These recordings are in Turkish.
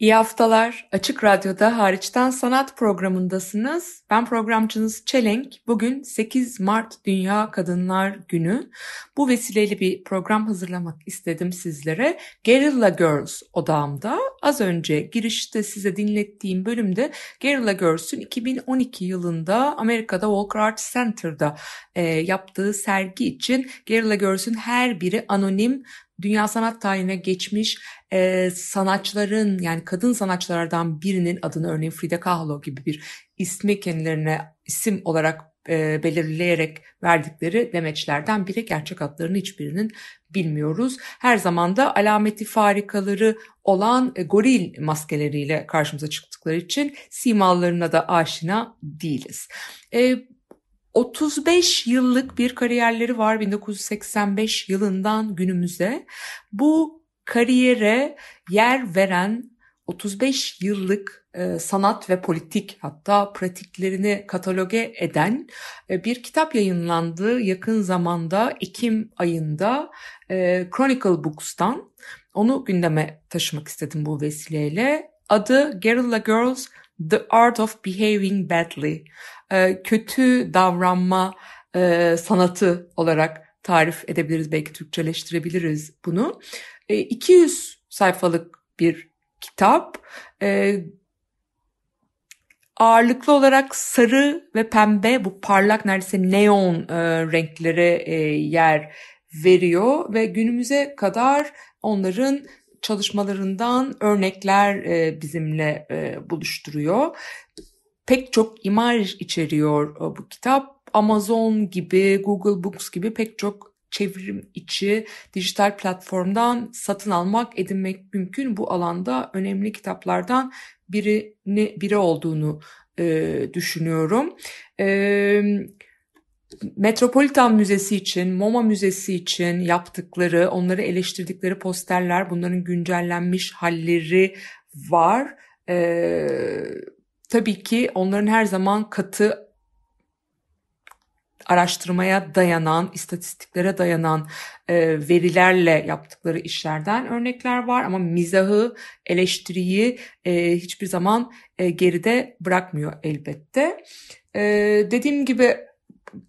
İyi haftalar. Açık Radyo'da hariçten sanat programındasınız. Ben programcınız Çelenk. Bugün 8 Mart Dünya Kadınlar Günü. Bu vesileyle bir program hazırlamak istedim sizlere. Guerrilla Girls odağımda. Az önce girişte size dinlettiğim bölümde Guerrilla Girls'ün 2012 yılında Amerika'da Walker Art Center'da e, yaptığı sergi için Guerrilla Girls'ün her biri anonim dünya sanat tarihine geçmiş e, sanatçıların yani kadın sanatçılardan birinin adını örneğin Frida Kahlo gibi bir ismi kendilerine isim olarak e, belirleyerek verdikleri demeçlerden biri gerçek adlarını hiçbirinin bilmiyoruz. Her zaman da alameti farikaları olan e, goril maskeleriyle karşımıza çıktıkları için simalarına da aşina değiliz. E, 35 yıllık bir kariyerleri var 1985 yılından günümüze. Bu kariyere yer veren 35 yıllık e, sanat ve politik hatta pratiklerini kataloge eden e, bir kitap yayınlandı yakın zamanda Ekim ayında e, Chronicle Books'tan. Onu gündeme taşımak istedim bu vesileyle. Adı Guerrilla Girls The Art of Behaving Badly. Kötü davranma sanatı olarak tarif edebiliriz. Belki Türkçeleştirebiliriz bunu. E, 200 sayfalık bir kitap. E, ağırlıklı olarak sarı ve pembe bu parlak neredeyse neon e, renklere e, yer veriyor ve günümüze kadar onların çalışmalarından örnekler e, bizimle e, buluşturuyor. Pek çok imaj içeriyor e, bu kitap. Amazon gibi, Google Books gibi pek çok çevrim içi dijital platformdan satın almak, edinmek mümkün. Bu alanda önemli kitaplardan birini biri olduğunu e, düşünüyorum. E, Metropolitan Müzesi için, MoMA Müzesi için yaptıkları, onları eleştirdikleri posterler, bunların güncellenmiş halleri var. Ee, tabii ki onların her zaman katı araştırmaya dayanan, istatistiklere dayanan e, verilerle yaptıkları işlerden örnekler var ama mizahı, eleştiriyi e, hiçbir zaman e, geride bırakmıyor elbette. E, dediğim gibi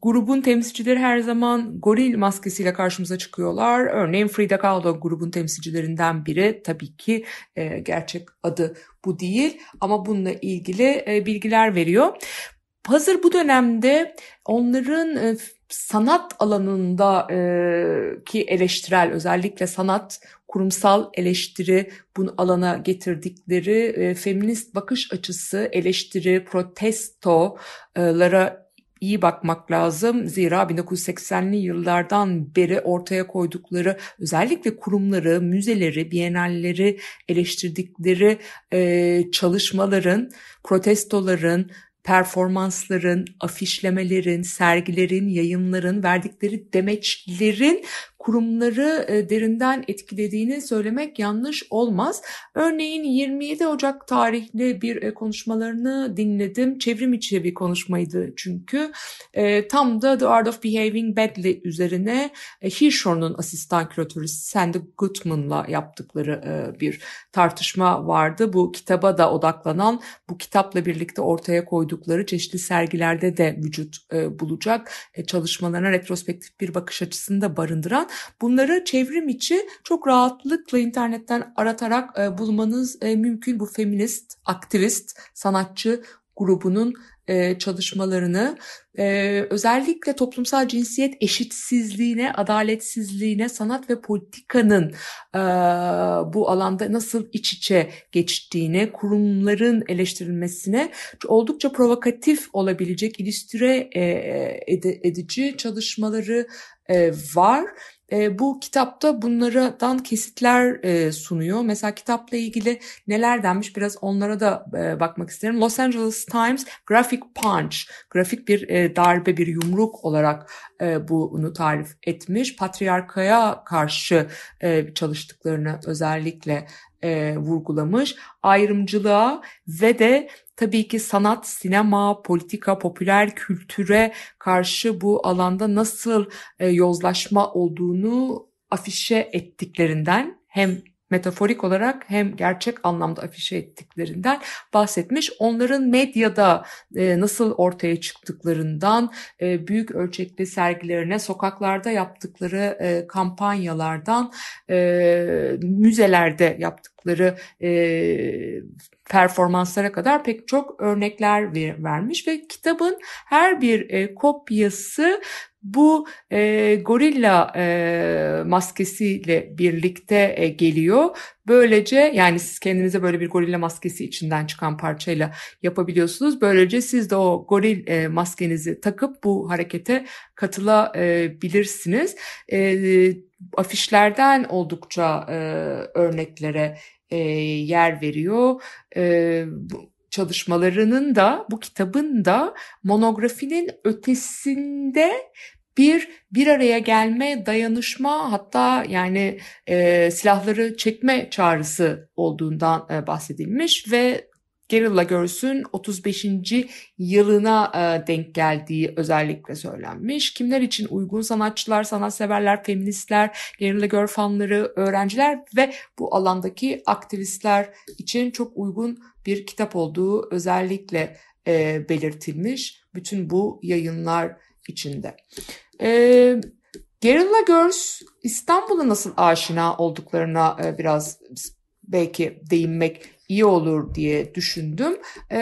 grubun temsilcileri her zaman goril maskesiyle karşımıza çıkıyorlar. Örneğin Frida Kahlo grubun temsilcilerinden biri. Tabii ki e, gerçek adı bu değil ama bununla ilgili e, bilgiler veriyor. Hazır bu dönemde onların e, sanat alanında e, ki eleştirel özellikle sanat kurumsal eleştiri bunu alana getirdikleri e, feminist bakış açısı eleştiri protestolara iyi bakmak lazım. Zira 1980'li yıllardan beri ortaya koydukları özellikle kurumları, müzeleri, bienalleri eleştirdikleri e, çalışmaların, protestoların, performansların, afişlemelerin, sergilerin, yayınların, verdikleri demeçlerin kurumları e, derinden etkilediğini söylemek yanlış olmaz. Örneğin 27 Ocak tarihli bir e, konuşmalarını dinledim. Çevrim içi bir konuşmaydı çünkü. E, tam da The Art of Behaving Badly üzerine Hirschhorn'un asistan küratörü Sandy Gutman'la yaptıkları bir tartışma vardı. Bu kitaba da odaklanan, bu kitapla birlikte ortaya koydukları çeşitli sergilerde de vücut bulacak çalışmalarına retrospektif bir bakış açısını da barındıran Bunları çevrim içi çok rahatlıkla internetten aratarak e, bulmanız e, mümkün. Bu feminist, aktivist, sanatçı grubunun e, çalışmalarını e, özellikle toplumsal cinsiyet eşitsizliğine, adaletsizliğine, sanat ve politikanın e, bu alanda nasıl iç içe geçtiğine, kurumların eleştirilmesine oldukça provokatif olabilecek, ilüstre e, ed- edici çalışmaları e, var. E, bu kitapta bunlardan kesitler e, sunuyor. Mesela kitapla ilgili neler denmiş biraz onlara da e, bakmak isterim. Los Angeles Times Graphic Punch, grafik bir e, darbe, bir yumruk olarak e, bunu tarif etmiş. Patriarkaya karşı e, çalıştıklarını özellikle e, vurgulamış. Ayrımcılığa ve de tabii ki sanat, sinema, politika, popüler kültüre karşı bu alanda nasıl e, yozlaşma olduğunu afişe ettiklerinden hem metaforik olarak hem gerçek anlamda afişe ettiklerinden bahsetmiş. Onların medyada e, nasıl ortaya çıktıklarından, e, büyük ölçekli sergilerine, sokaklarda yaptıkları kampanyalardan, müzelerde yaptıkları e, performanslara kadar pek çok örnekler ver, vermiş ve kitabın her bir e, kopyası bu e, gorilla e, maskesiyle birlikte e, geliyor. Böylece yani siz kendinize böyle bir gorilla maskesi içinden çıkan parçayla yapabiliyorsunuz. Böylece siz de o goril e, maskenizi takıp bu harekete katılabilirsiniz. E, afişlerden oldukça e, örneklere e, yer veriyor. E, bu, çalışmalarının da bu kitabın da monografinin ötesinde bir bir araya gelme, dayanışma hatta yani e, silahları çekme çağrısı olduğundan e, bahsedilmiş ve Guerrilla Girls'ün 35. yılına e, denk geldiği özellikle söylenmiş. Kimler için uygun sanatçılar, sanatseverler, feministler, Guerrilla Girl fanları, öğrenciler ve bu alandaki aktivistler için çok uygun bir kitap olduğu özellikle e, belirtilmiş bütün bu yayınlar içinde. E, Guerrilla Girls İstanbul'a nasıl aşina olduklarına e, biraz belki değinmek iyi olur diye düşündüm. E,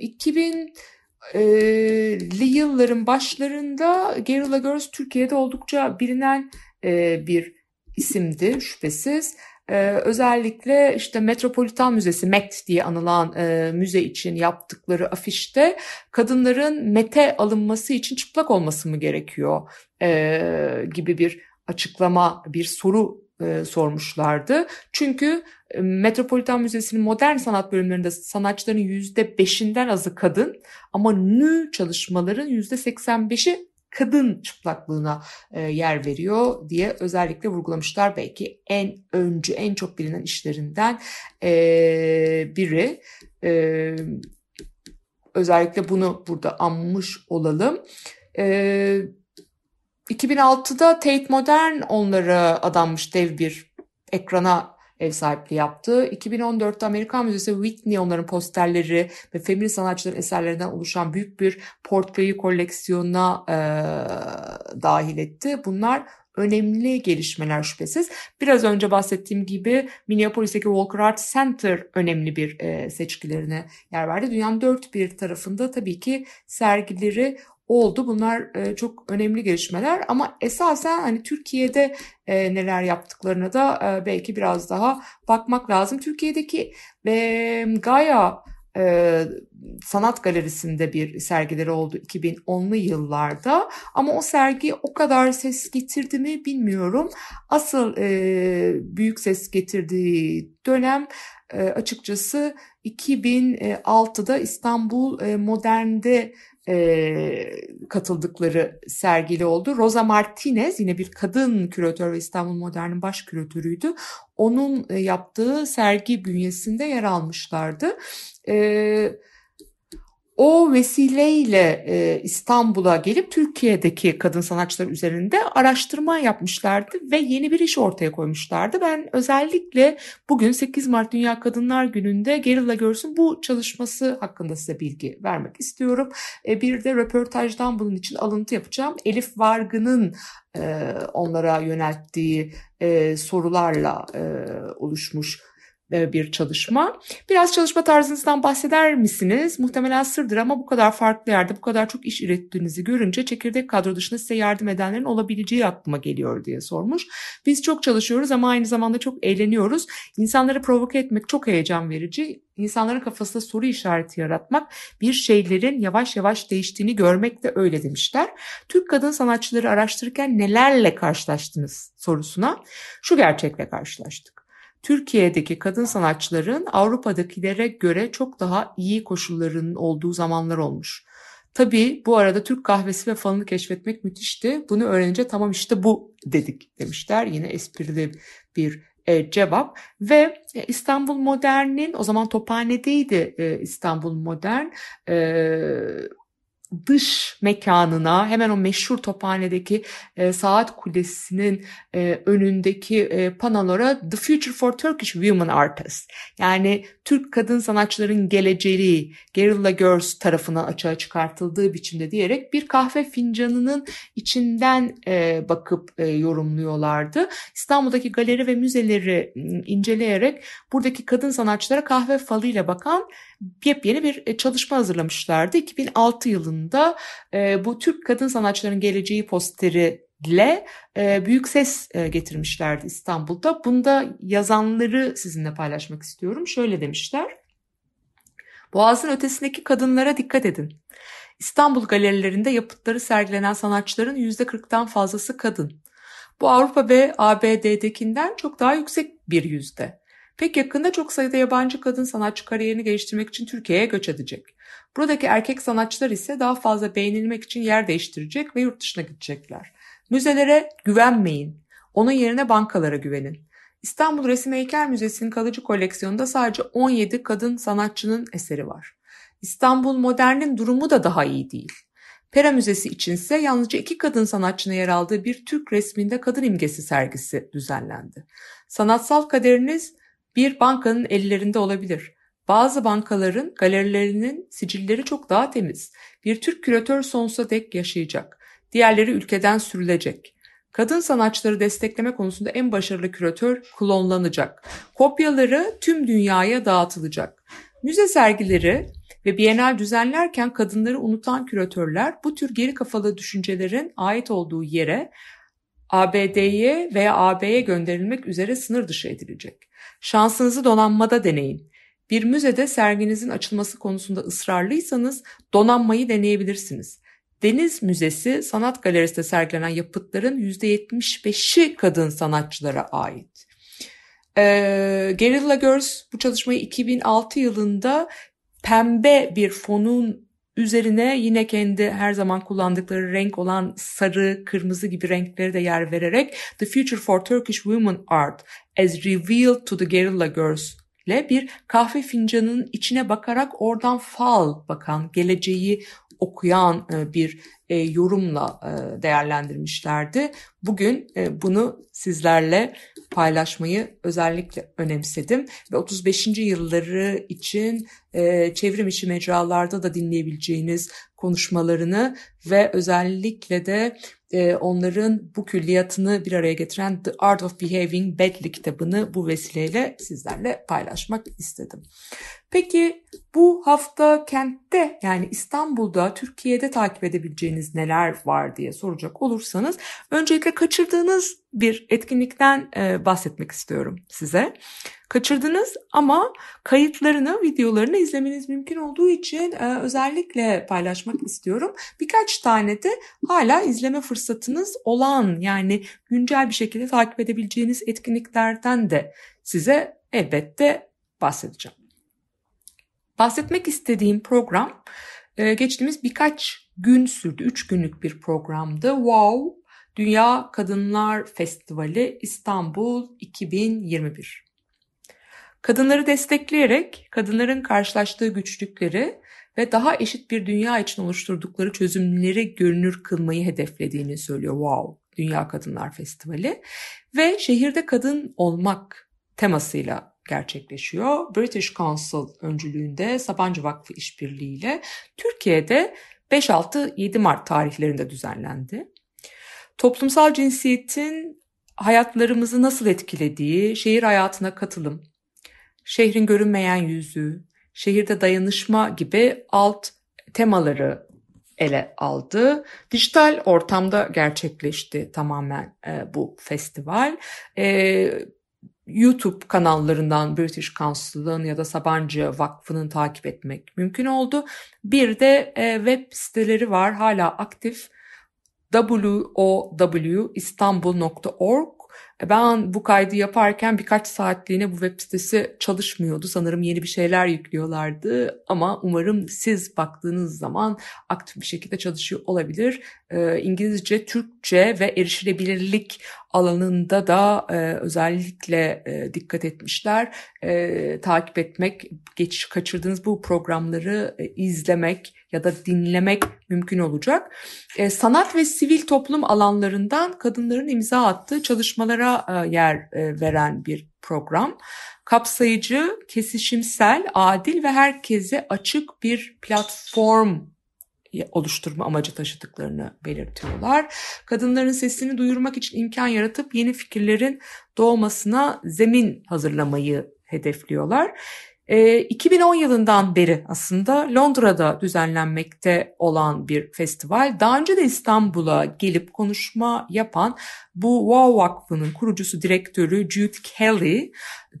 2000'li yılların başlarında Guerrilla Girls Türkiye'de oldukça bilinen e, bir isimdi şüphesiz. Ee, özellikle işte Metropolitan Müzesi MET diye anılan e, müze için yaptıkları afişte kadınların mete alınması için çıplak olması mı gerekiyor e, gibi bir açıklama, bir soru e, sormuşlardı. Çünkü e, Metropolitan Müzesi'nin modern sanat bölümlerinde sanatçıların %5'inden azı kadın ama nü çalışmaların %85'i kadın çıplaklığına e, yer veriyor diye özellikle vurgulamışlar. Belki en öncü, en çok bilinen işlerinden e, biri. E, özellikle bunu burada anmış olalım. E, 2006'da Tate Modern onlara adanmış dev bir ekrana ev sahipliği yaptı. 2014'te Amerikan Müzesi Whitney onların posterleri ve feminist sanatçıların eserlerinden oluşan büyük bir portföyü koleksiyonuna e, dahil etti. Bunlar önemli gelişmeler şüphesiz. Biraz önce bahsettiğim gibi Minneapolis'teki Walker Art Center önemli bir e, seçkilerine yer verdi. Dünyanın dört bir tarafında tabii ki sergileri oldu. Bunlar e, çok önemli gelişmeler ama esasen hani Türkiye'de e, neler yaptıklarına da e, belki biraz daha bakmak lazım. Türkiye'deki e, Gaia e, sanat galerisinde bir sergileri oldu 2010'lu yıllarda ama o sergi o kadar ses getirdi mi bilmiyorum. Asıl e, büyük ses getirdiği dönem e, açıkçası 2006'da İstanbul e, Modern'de e, katıldıkları sergili oldu. Rosa Martinez yine bir kadın küratör ve İstanbul Modern'in baş küratörüydü. Onun e, yaptığı sergi bünyesinde yer almışlardı. Evet o vesileyle e, İstanbul'a gelip Türkiye'deki kadın sanatçılar üzerinde araştırma yapmışlardı ve yeni bir iş ortaya koymuşlardı. Ben özellikle bugün 8 Mart Dünya Kadınlar Günü'nde Gerilla Görsün bu çalışması hakkında size bilgi vermek istiyorum. E, bir de röportajdan bunun için alıntı yapacağım. Elif Vargı'nın e, onlara yönelttiği e, sorularla e, oluşmuş bir çalışma. Biraz çalışma tarzınızdan bahseder misiniz? Muhtemelen sırdır ama bu kadar farklı yerde bu kadar çok iş ürettiğinizi görünce çekirdek kadro dışında size yardım edenlerin olabileceği aklıma geliyor diye sormuş. Biz çok çalışıyoruz ama aynı zamanda çok eğleniyoruz. İnsanları provoke etmek çok heyecan verici. İnsanların kafasında soru işareti yaratmak, bir şeylerin yavaş yavaş değiştiğini görmek de öyle demişler. Türk kadın sanatçıları araştırırken nelerle karşılaştınız sorusuna şu gerçekle karşılaştık. Türkiye'deki kadın sanatçıların Avrupa'dakilere göre çok daha iyi koşullarının olduğu zamanlar olmuş. Tabii bu arada Türk kahvesi ve falını keşfetmek müthişti. Bunu öğrenince tamam işte bu dedik demişler. Yine esprili bir e, cevap ve e, İstanbul Modern'in o zaman Tophane'deydi e, İstanbul Modern e, dış mekanına hemen o meşhur Tophane'deki e, saat kulesinin e, önündeki e, panolara The Future for Turkish Women Artists yani Türk kadın sanatçıların geleceği Guerrilla Girls tarafından açığa çıkartıldığı biçimde diyerek bir kahve fincanının içinden e, bakıp e, yorumluyorlardı. İstanbul'daki galeri ve müzeleri inceleyerek buradaki kadın sanatçılara kahve falıyla bakan yepyeni bir e, çalışma hazırlamışlardı. 2006 yılında e, bu Türk kadın sanatçıların geleceği posteriyle e, büyük ses e, getirmişlerdi İstanbul'da. Bunda yazanları sizinle paylaşmak istiyorum. Şöyle demişler. Boğazın ötesindeki kadınlara dikkat edin. İstanbul galerilerinde yapıtları sergilenen sanatçıların %40'tan fazlası kadın. Bu Avrupa ve ABD'dekinden çok daha yüksek bir yüzde. Pek yakında çok sayıda yabancı kadın sanatçı kariyerini geliştirmek için Türkiye'ye göç edecek. Buradaki erkek sanatçılar ise daha fazla beğenilmek için yer değiştirecek ve yurt dışına gidecekler. Müzelere güvenmeyin. Onun yerine bankalara güvenin. İstanbul Resim Heykel Müzesi'nin kalıcı koleksiyonunda sadece 17 kadın sanatçının eseri var. İstanbul Modern'in durumu da daha iyi değil. Pera Müzesi içinse yalnızca iki kadın sanatçının yer aldığı bir Türk resminde kadın imgesi sergisi düzenlendi. Sanatsal kaderiniz bir bankanın ellerinde olabilir. Bazı bankaların galerilerinin sicilleri çok daha temiz. Bir Türk küratör sonsuza dek yaşayacak. Diğerleri ülkeden sürülecek. Kadın sanatçıları destekleme konusunda en başarılı küratör klonlanacak. Kopyaları tüm dünyaya dağıtılacak. Müze sergileri ve Bienal düzenlerken kadınları unutan küratörler bu tür geri kafalı düşüncelerin ait olduğu yere ABD'ye veya AB'ye gönderilmek üzere sınır dışı edilecek. Şansınızı donanmada deneyin. Bir müzede serginizin açılması konusunda ısrarlıysanız donanmayı deneyebilirsiniz. Deniz Müzesi Sanat Galerisi'nde sergilenen yapıtların %75'i kadın sanatçılara ait. Ee, Guerrilla Girls bu çalışmayı 2006 yılında pembe bir fonun üzerine yine kendi her zaman kullandıkları renk olan sarı, kırmızı gibi renkleri de yer vererek The Future for Turkish Women Art as Revealed to the Guerrilla Girls ile bir kahve fincanının içine bakarak oradan fal bakan, geleceği okuyan e, bir e, yorumla e, değerlendirmişlerdi. Bugün bunu sizlerle paylaşmayı özellikle önemsedim ve 35. yılları için çevrim içi mecralarda da dinleyebileceğiniz konuşmalarını ve özellikle de onların bu külliyatını bir araya getiren The Art of Behaving Badly kitabını bu vesileyle sizlerle paylaşmak istedim. Peki bu hafta kentte yani İstanbul'da, Türkiye'de takip edebileceğiniz neler var diye soracak olursanız öncelikle kaçırdığınız bir etkinlikten e, bahsetmek istiyorum size. Kaçırdınız ama kayıtlarını, videolarını izlemeniz mümkün olduğu için e, özellikle paylaşmak istiyorum. Birkaç tane de hala izleme fırsatınız olan yani güncel bir şekilde takip edebileceğiniz etkinliklerden de size elbette bahsedeceğim. Bahsetmek istediğim program e, geçtiğimiz birkaç gün sürdü. Üç günlük bir programdı. Wow! Dünya Kadınlar Festivali İstanbul 2021. Kadınları destekleyerek kadınların karşılaştığı güçlükleri ve daha eşit bir dünya için oluşturdukları çözümleri görünür kılmayı hedeflediğini söylüyor Wow Dünya Kadınlar Festivali ve şehirde kadın olmak temasıyla gerçekleşiyor. British Council öncülüğünde Sabancı Vakfı işbirliğiyle Türkiye'de 5-6-7 Mart tarihlerinde düzenlendi. Toplumsal cinsiyetin hayatlarımızı nasıl etkilediği, şehir hayatına katılım, şehrin görünmeyen yüzü, şehirde dayanışma gibi alt temaları ele aldı. Dijital ortamda gerçekleşti tamamen e, bu festival. E, YouTube kanallarından British Council'ın ya da Sabancı Vakfı'nın takip etmek mümkün oldu. Bir de e, web siteleri var. Hala aktif. Wowistanbul.org e, ben bu kaydı yaparken birkaç saatliğine bu web sitesi çalışmıyordu. Sanırım yeni bir şeyler yüklüyorlardı ama umarım siz baktığınız zaman aktif bir şekilde çalışıyor olabilir. Ee, İngilizce, Türkçe ve erişilebilirlik alanında da e, özellikle e, dikkat etmişler. E, takip etmek, geç kaçırdığınız bu programları e, izlemek ya da dinlemek mümkün olacak. E, sanat ve sivil toplum alanlarından kadınların imza attığı çalışmalara e, yer e, veren bir program. Kapsayıcı, kesişimsel, adil ve herkese açık bir platform oluşturma amacı taşıdıklarını belirtiyorlar. Kadınların sesini duyurmak için imkan yaratıp yeni doğmasına zemin hazırlamayı hedefliyorlar. 2010 yılından beri aslında Londra'da düzenlenmekte olan bir festival. Daha önce de İstanbul'a gelip konuşma yapan bu Wow Vakfı'nın kurucusu direktörü Jude Kelly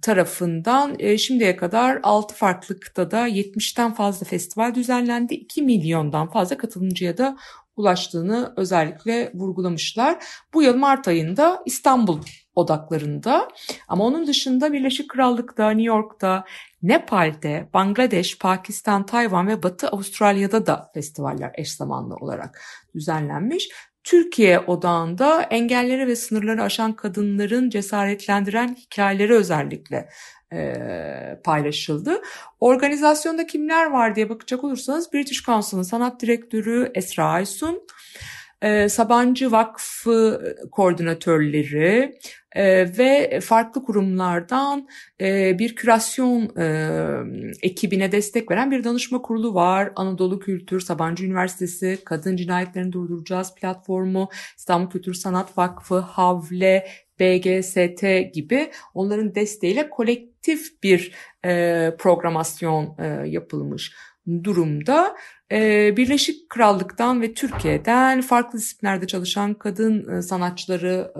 tarafından e, şimdiye kadar 6 farklı kıtada 70'ten fazla festival düzenlendi. 2 milyondan fazla katılımcıya da ulaştığını özellikle vurgulamışlar. Bu yıl Mart ayında İstanbul odaklarında ama onun dışında Birleşik Krallık'ta, New York'ta, Nepal'de, Bangladeş, Pakistan, Tayvan ve Batı Avustralya'da da festivaller eş zamanlı olarak düzenlenmiş. Türkiye odağında engelleri ve sınırları aşan kadınların cesaretlendiren hikayeleri özellikle e, paylaşıldı. Organizasyonda kimler var diye bakacak olursanız British Council'ın sanat direktörü Esra Aysun, e, Sabancı Vakfı koordinatörleri e, ve farklı kurumlardan e, bir kürasyon e, ekibine destek veren bir danışma kurulu var. Anadolu Kültür, Sabancı Üniversitesi, Kadın Cinayetlerini Durduracağız platformu, İstanbul Kültür Sanat Vakfı, Havle, BGST gibi onların desteğiyle kolektif bir programasyon yapılmış durumda. Birleşik Krallık'tan ve Türkiye'den farklı disiplinlerde çalışan kadın sanatçıları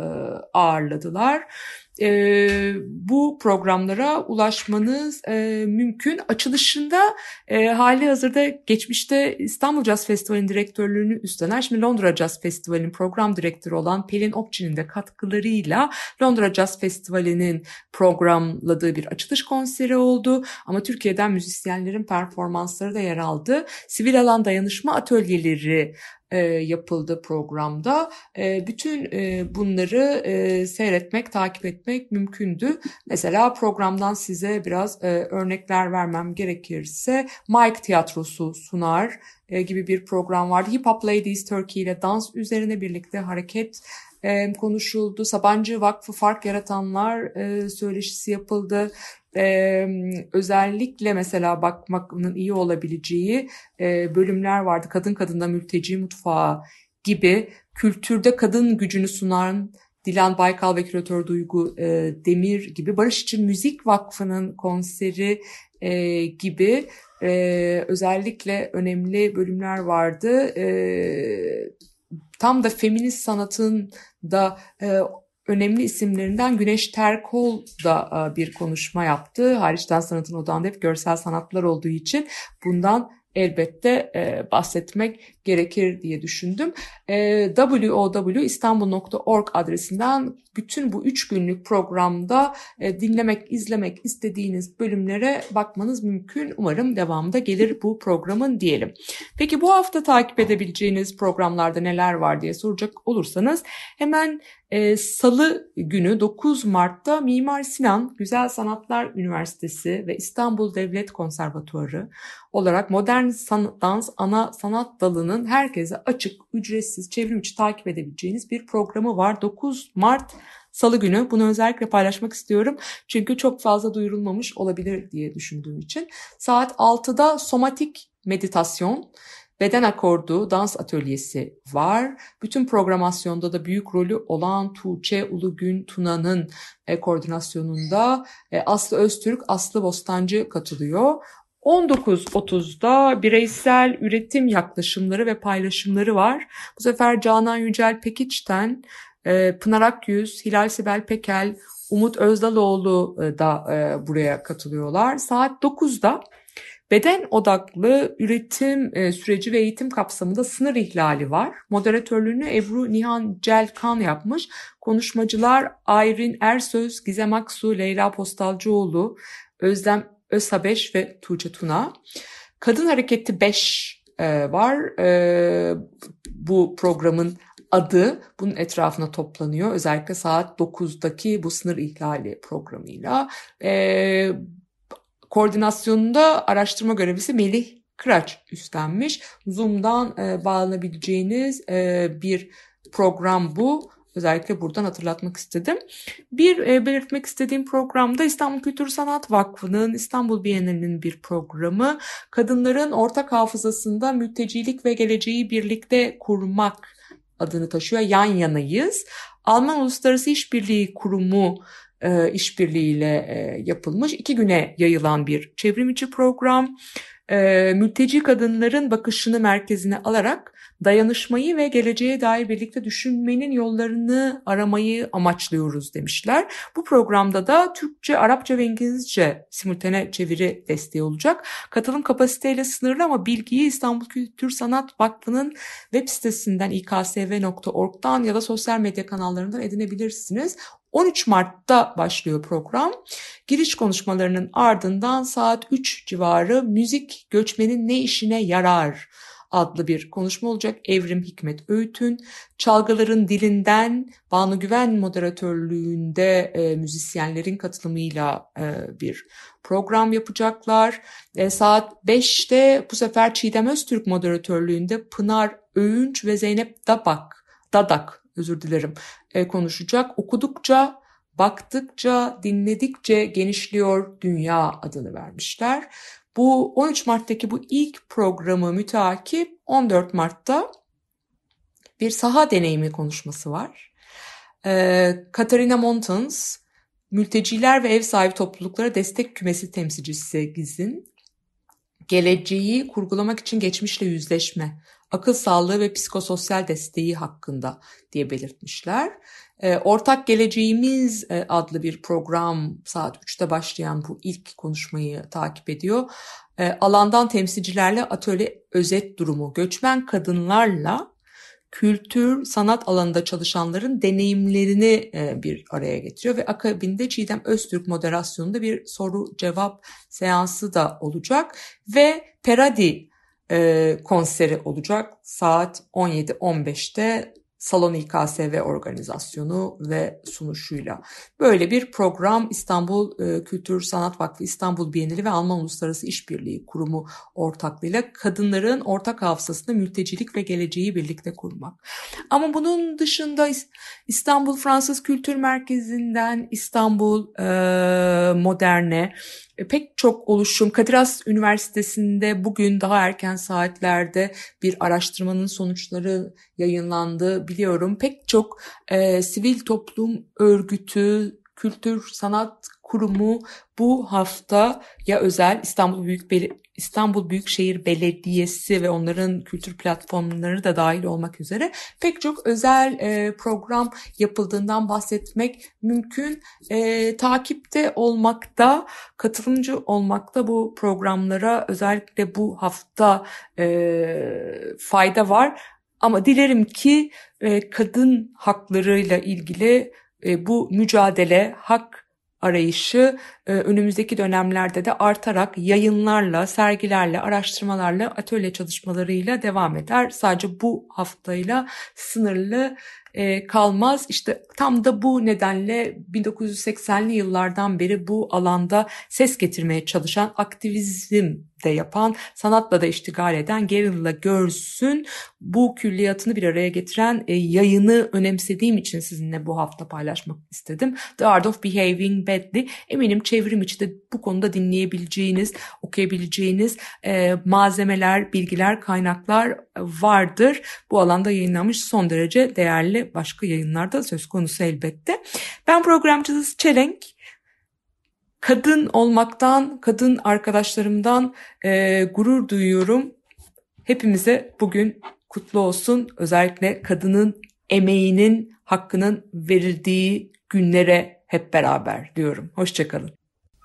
ağırladılar e, bu programlara ulaşmanız e, mümkün. Açılışında e, hali hazırda geçmişte İstanbul Jazz Festivali'nin direktörlüğünü üstlenen, şimdi Londra Jazz Festivali'nin program direktörü olan Pelin Okçi'nin de katkılarıyla Londra Jazz Festivali'nin programladığı bir açılış konseri oldu. Ama Türkiye'den müzisyenlerin performansları da yer aldı. Sivil alan dayanışma atölyeleri e, yapıldı programda. E, bütün e, bunları seyretmek, takip etmek mümkündü. Mesela programdan size biraz örnekler vermem gerekirse Mike Tiyatrosu sunar gibi bir program vardı. Hip Hop Ladies Turkey ile dans üzerine birlikte hareket konuşuldu. Sabancı Vakfı Fark Yaratanlar söyleşisi yapıldı e, özellikle mesela bakmanın iyi olabileceği e, bölümler vardı. Kadın kadında mülteci mutfağı gibi kültürde kadın gücünü sunan Dilan Baykal ve küratör Duygu e, Demir gibi Barış İçin Müzik Vakfı'nın konseri e, gibi e, özellikle önemli bölümler vardı. E, tam da feminist sanatın da e, önemli isimlerinden Güneş Terkol da e, bir konuşma yaptı. Hariçten sanatın odağında hep görsel sanatlar olduğu için bundan elbette e, bahsetmek gerekir diye düşündüm. E, www.istanbul.org adresinden bütün bu üç günlük programda e, dinlemek, izlemek istediğiniz bölümlere bakmanız mümkün. Umarım devamında gelir bu programın diyelim. Peki bu hafta takip edebileceğiniz programlarda neler var diye soracak olursanız hemen e, Salı günü 9 Mart'ta Mimar Sinan Güzel Sanatlar Üniversitesi ve İstanbul Devlet Konservatuarı olarak modern san dans ana sanat dalının herkese açık, ücretsiz, çevrim içi takip edebileceğiniz bir programı var. 9 Mart Salı günü bunu özellikle paylaşmak istiyorum. Çünkü çok fazla duyurulmamış olabilir diye düşündüğüm için. Saat 6'da somatik meditasyon beden akordu, dans atölyesi var. Bütün programasyonda da büyük rolü olan Tuğçe Ulugün Tuna'nın e, koordinasyonunda e, Aslı Öztürk, Aslı Bostancı katılıyor. 19.30'da bireysel üretim yaklaşımları ve paylaşımları var. Bu sefer Canan Yücel Pekiç'ten e, Pınar Akyüz, Hilal Sibel Pekel, Umut Özdaloğlu e, da e, buraya katılıyorlar. Saat 9'da beden odaklı üretim süreci ve eğitim kapsamında sınır ihlali var. Moderatörlüğünü Ebru Nihan Celkan yapmış. Konuşmacılar Ayrin Ersöz, Gizem Aksu, Leyla Postalcıoğlu, Özlem Özhabeş ve Tuğçe Tuna. Kadın Hareketi 5 e, var. E, bu programın adı bunun etrafına toplanıyor. Özellikle saat 9'daki bu sınır ihlali programıyla. E, koordinasyonunda araştırma görevlisi Melih Kıraç üstlenmiş. Zoom'dan e, bağlanabileceğiniz e, bir program bu. Özellikle buradan hatırlatmak istedim. Bir e, belirtmek istediğim programda İstanbul Kültür Sanat Vakfı'nın İstanbul Bienalinin bir programı. Kadınların ortak hafızasında mültecilik ve geleceği birlikte kurmak adını taşıyor. Yan yanayız. Alman Uluslararası İşbirliği Kurumu e, işbirliğiyle e, yapılmış. iki güne yayılan bir çevrimiçi program. E, mülteci kadınların bakışını merkezine alarak dayanışmayı ve geleceğe dair birlikte düşünmenin yollarını aramayı amaçlıyoruz demişler. Bu programda da Türkçe, Arapça ve İngilizce simultane çeviri desteği olacak. Katılım kapasiteyle sınırlı ama bilgiyi İstanbul Kültür Sanat Vakfı'nın web sitesinden iksv.org'dan ya da sosyal medya kanallarından edinebilirsiniz. 13 Mart'ta başlıyor program. Giriş konuşmalarının ardından saat 3 civarı müzik göçmenin ne işine yarar adlı bir konuşma olacak. Evrim Hikmet Öğüt'ün Çalgıların Dilinden Banu Güven moderatörlüğünde e, müzisyenlerin katılımıyla e, bir program yapacaklar. E, saat 5'te bu sefer Çiğdem Öztürk moderatörlüğünde Pınar Öğünç ve Zeynep Dabak, Dadak özür dilerim e, konuşacak. Okudukça, baktıkça, dinledikçe genişliyor dünya adını vermişler. Bu 13 Mart'taki bu ilk programı müteakip 14 Mart'ta bir saha deneyimi konuşması var. Ee, Katarina Montans, mülteciler ve ev sahibi topluluklara destek kümesi temsilcisi Giz'in geleceği kurgulamak için geçmişle yüzleşme, akıl sağlığı ve psikososyal desteği hakkında diye belirtmişler. E, Ortak Geleceğimiz e, adlı bir program saat 3'te başlayan bu ilk konuşmayı takip ediyor. E, alandan temsilcilerle atölye özet durumu, göçmen kadınlarla kültür, sanat alanında çalışanların deneyimlerini bir araya getiriyor ve akabinde Çiğdem Öztürk moderasyonunda bir soru cevap seansı da olacak ve Peradi konseri olacak saat 17-15'te Salon İKSV organizasyonu ve sunuşuyla. Böyle bir program İstanbul e, Kültür Sanat Vakfı İstanbul Bienali ve Alman Uluslararası İşbirliği Kurumu ortaklığıyla kadınların ortak hafızasında mültecilik ve geleceği birlikte kurmak. Ama bunun dışında İstanbul Fransız Kültür Merkezi'nden İstanbul e, Moderne e, pek çok oluşum Kadir Has Üniversitesi'nde bugün daha erken saatlerde bir araştırmanın sonuçları yayınlandı biliyorum. Pek çok e, sivil toplum örgütü, kültür, sanat kurumu bu hafta ya özel İstanbul Büyük İstanbul Büyükşehir Belediyesi ve onların kültür platformları da dahil olmak üzere pek çok özel e, program yapıldığından bahsetmek mümkün. E, takipte olmakta, katılımcı olmakta bu programlara özellikle bu hafta e, fayda var. Ama dilerim ki e, kadın haklarıyla ilgili bu mücadele, hak arayışı e, önümüzdeki dönemlerde de artarak yayınlarla, sergilerle, araştırmalarla, atölye çalışmalarıyla devam eder. Sadece bu haftayla sınırlı e, kalmaz. İşte tam da bu nedenle 1980'li yıllardan beri bu alanda ses getirmeye çalışan aktivizm de yapan, sanatla da iştigal eden Guerrilla Girls'ün bu külliyatını bir araya getiren e, yayını önemsediğim için sizinle bu hafta paylaşmak istedim. The Art of Behaving Badly. Eminim çevrim içi de bu konuda dinleyebileceğiniz, okuyabileceğiniz e, malzemeler, bilgiler, kaynaklar vardır. Bu alanda yayınlanmış son derece değerli başka yayınlarda söz konusu elbette. Ben programcınız Çelenk kadın olmaktan, kadın arkadaşlarımdan e, gurur duyuyorum. Hepimize bugün kutlu olsun. Özellikle kadının emeğinin hakkının verildiği günlere hep beraber diyorum. Hoşçakalın.